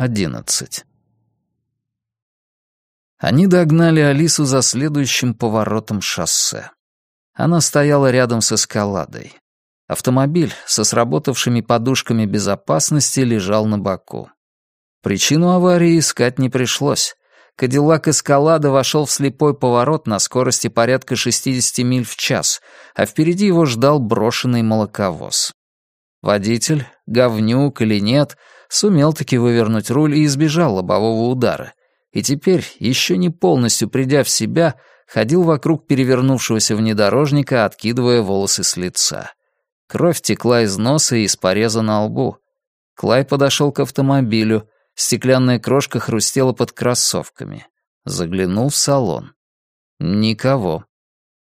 11. Они догнали Алису за следующим поворотом шоссе. Она стояла рядом с эскаладой. Автомобиль со сработавшими подушками безопасности лежал на боку. Причину аварии искать не пришлось. Кадиллак Эскалада вошел в слепой поворот на скорости порядка 60 миль в час, а впереди его ждал брошенный молоковоз. Водитель, говнюк или нет, сумел таки вывернуть руль и избежал лобового удара. И теперь, еще не полностью придя в себя, ходил вокруг перевернувшегося внедорожника, откидывая волосы с лица. Кровь текла из носа и из пореза на лбу. Клай подошел к автомобилю, стеклянная крошка хрустела под кроссовками. Заглянул в салон. Никого.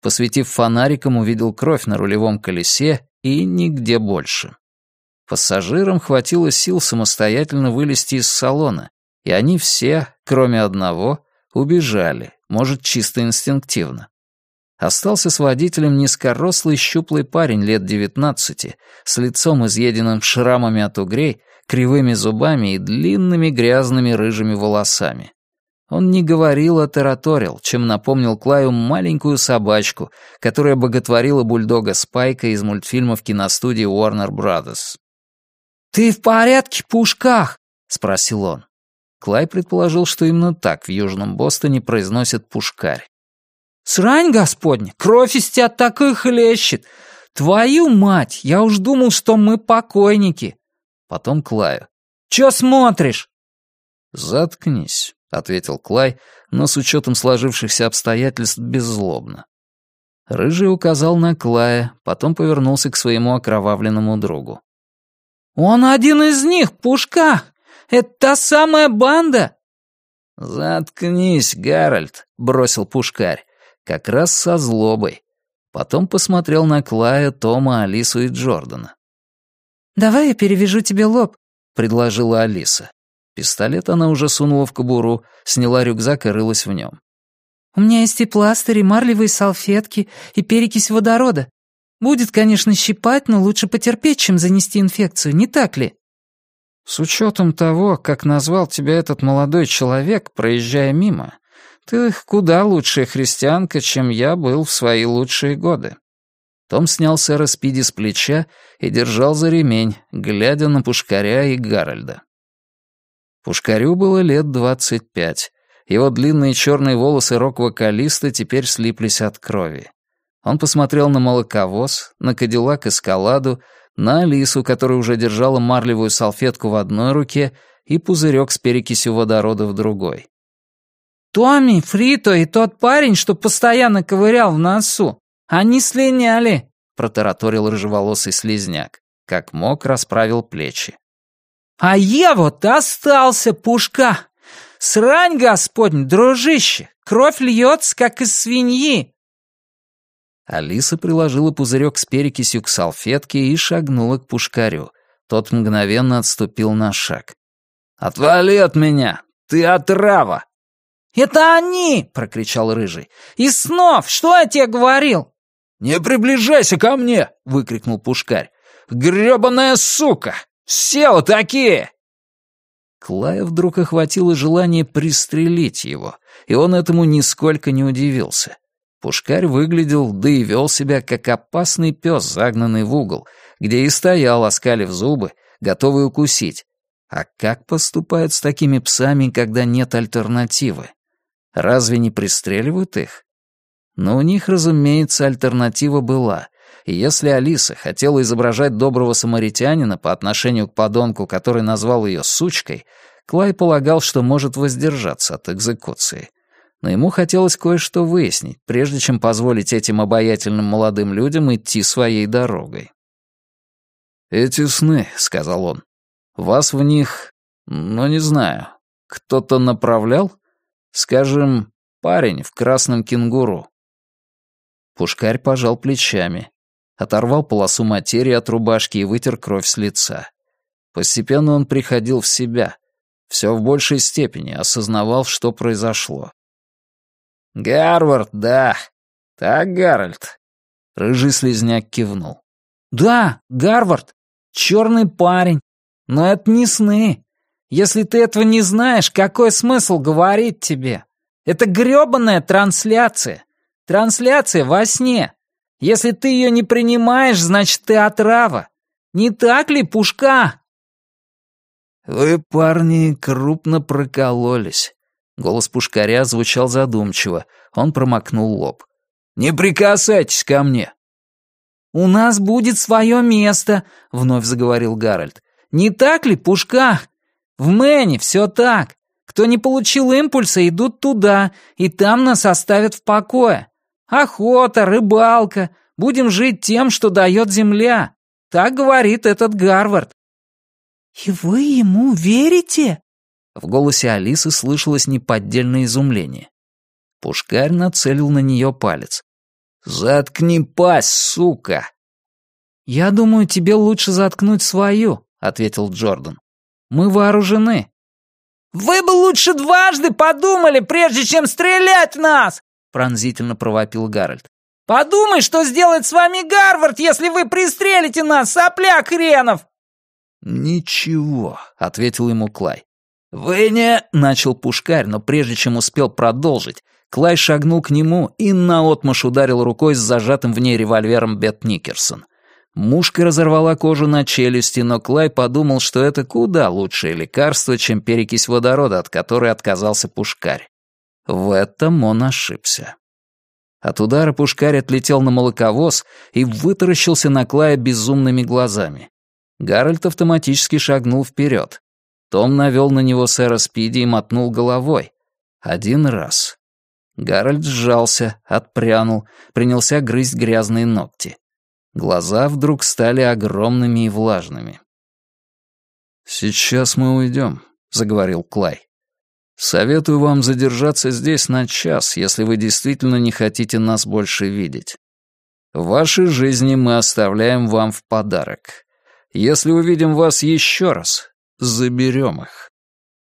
Посветив фонариком, увидел кровь на рулевом колесе и нигде больше. Пассажирам хватило сил самостоятельно вылезти из салона, и они все, кроме одного, убежали, может, чисто инстинктивно. Остался с водителем низкорослый щуплый парень лет девятнадцати, с лицом изъеденным шрамами от угрей, кривыми зубами и длинными грязными рыжими волосами. Он не говорил, а тараторил, чем напомнил Клаю маленькую собачку, которая боготворила бульдога Спайка из мультфильмов киностудии Warner Brothers. «Ты в порядке, пушках?» — спросил он. Клай предположил, что именно так в Южном Бостоне произносят пушкарь. «Срань, господня, кровь из тебя так и хлещет! Твою мать, я уж думал, что мы покойники!» Потом Клаю. «Чё смотришь?» «Заткнись», — ответил Клай, но с учетом сложившихся обстоятельств беззлобно. Рыжий указал на Клая, потом повернулся к своему окровавленному другу. «Он один из них, Пушка! Это та самая банда!» «Заткнись, Гарольд», — бросил Пушкарь как раз со злобой. Потом посмотрел на Клая, Тома, Алису и Джордана. «Давай я перевяжу тебе лоб», — предложила Алиса. Пистолет она уже сунула в кобуру, сняла рюкзак и рылась в нем. «У меня есть и пластыри, марлевые салфетки, и перекись водорода. Будет, конечно, щипать, но лучше потерпеть, чем занести инфекцию, не так ли?» «С учетом того, как назвал тебя этот молодой человек, проезжая мимо, ты куда лучшая христианка, чем я был в свои лучшие годы». Том снял сэра Спиди с плеча и держал за ремень, глядя на Пушкаря и Гарольда. Пушкарю было лет двадцать пять. Его длинные черные волосы рок-вокалиста теперь слиплись от крови. Он посмотрел на молоковоз, на кадиллак Эскаладу, на Алису, которая уже держала марлевую салфетку в одной руке и пузырек с перекисью водорода в другой. «Томми, Фрито и тот парень, что постоянно ковырял в носу, они слиняли», — протараторил рыжеволосый слезняк. Как мог, расправил плечи. «А я вот остался, пушка! Срань, господь, дружище! Кровь льется, как из свиньи!» Алиса приложила пузырек с перекисью к салфетке и шагнула к пушкарю. Тот мгновенно отступил на шаг. «Отвали от меня! Ты отрава!» «Это они!» — прокричал Рыжий. «Из снов! Что я тебе говорил?» «Не приближайся ко мне!» — выкрикнул Пушкарь. «Грёбаная сука! Все вот такие!» Клая вдруг охватило желание пристрелить его, и он этому нисколько не удивился. Пушкарь выглядел, да и вел себя, как опасный пес, загнанный в угол, где и стоял, оскалив зубы, готовый укусить. А как поступают с такими псами, когда нет альтернативы? Разве не пристреливают их? Но у них, разумеется, альтернатива была. И если Алиса хотела изображать доброго самаритянина по отношению к подонку, который назвал ее сучкой, Клай полагал, что может воздержаться от экзекуции. Но ему хотелось кое-что выяснить, прежде чем позволить этим обаятельным молодым людям идти своей дорогой. «Эти сны», — сказал он, — «вас в них, ну, не знаю, кто-то направлял?» Скажем, парень в красном кенгуру. Пушкарь пожал плечами, оторвал полосу материи от рубашки и вытер кровь с лица. Постепенно он приходил в себя, все в большей степени осознавал, что произошло. «Гарвард, да. Так, Гарольд?» Рыжий слезняк кивнул. «Да, Гарвард. Черный парень. Но это не сны. Если ты этого не знаешь, какой смысл говорить тебе? Это грёбаная трансляция. Трансляция во сне. Если ты ее не принимаешь, значит, ты отрава. Не так ли, Пушка?» «Вы, парни, крупно прокололись». Голос Пушкаря звучал задумчиво. Он промокнул лоб. «Не прикасайтесь ко мне!» «У нас будет свое место», — вновь заговорил Гарольд. «Не так ли, Пушка? В Мэне все так. Кто не получил импульса, идут туда, и там нас оставят в покое. Охота, рыбалка. Будем жить тем, что дает земля. Так говорит этот Гарвард. «И вы ему верите?» В голосе Алисы слышалось неподдельное изумление. Пушкарь нацелил на нее палец. «Заткни пасть, сука!» «Я думаю, тебе лучше заткнуть свою», — ответил Джордан. «Мы вооружены». «Вы бы лучше дважды подумали, прежде чем стрелять в нас!» — пронзительно провопил Гарольд. «Подумай, что сделает с вами Гарвард, если вы пристрелите нас, сопляк хренов!» «Ничего», — ответил ему Клай. «Вы не...» — начал Пушкарь, но прежде чем успел продолжить, Клай шагнул к нему и наотмашь ударил рукой с зажатым в ней револьвером Бет Никерсон. Мушка разорвала кожу на челюсти, но Клай подумал, что это куда лучшее лекарство, чем перекись водорода, от которой отказался Пушкарь. В этом он ошибся. От удара Пушкарь отлетел на молоковоз и вытаращился на Клая безумными глазами. Гарольд автоматически шагнул вперед. Том навел на него сэра Спиди и мотнул головой. Один раз. Гарольд сжался, отпрянул, принялся грызть грязные ногти. Глаза вдруг стали огромными и влажными. «Сейчас мы уйдем», — заговорил Клай. «Советую вам задержаться здесь на час, если вы действительно не хотите нас больше видеть. Ваши жизни мы оставляем вам в подарок. Если увидим вас еще раз, заберем их».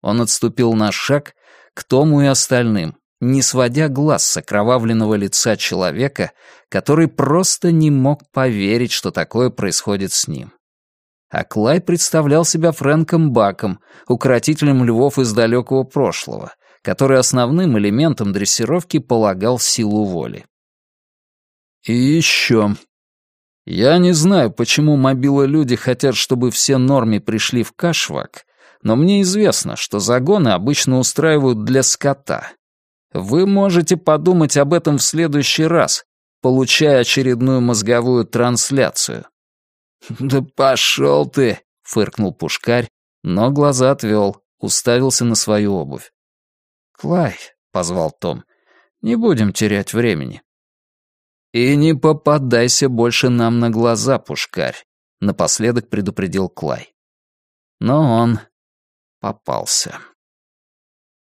Он отступил на шаг к Тому и остальным, не сводя глаз с окровавленного лица человека, который просто не мог поверить, что такое происходит с ним. А Клай представлял себя Фрэнком Баком, укротителем львов из далекого прошлого, который основным элементом дрессировки полагал силу воли. «И еще», я не знаю, почему мобилы-люди хотят, чтобы все норми пришли в Кашвак, но мне известно, что загоны обычно устраивают для скота. Вы можете подумать об этом в следующий раз, получая очередную мозговую трансляцию. «Да пошел ты!» — фыркнул Пушкарь, но глаза отвел, уставился на свою обувь. «Клай», — позвал Том, — «не будем терять времени. «И не попадайся больше нам на глаза, пушкарь», — напоследок предупредил Клай. Но он попался.